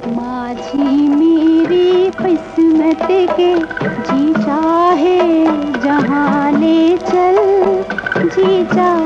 माझी मेरी किस्मत के जी चाहे जहाँ ले चल जी चाहे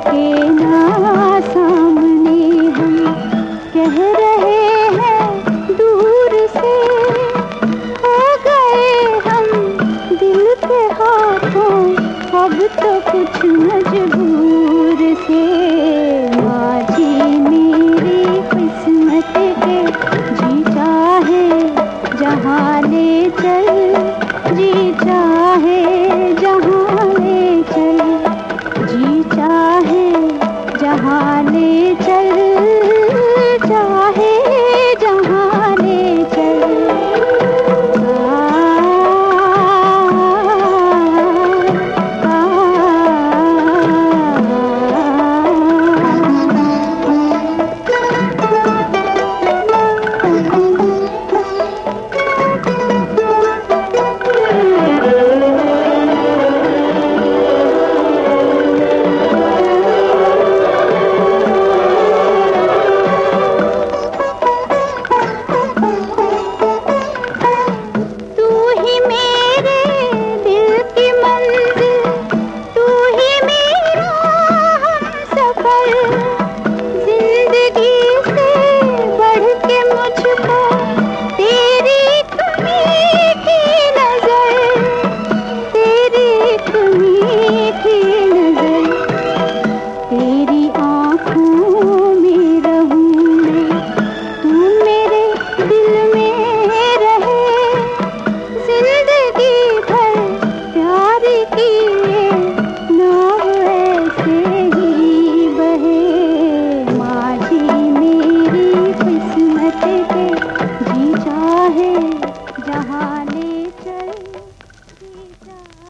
बैठे ना सामने हम कह रहे हैं, दूर से हो गए हम दिल के हाथों, अब तो कुछ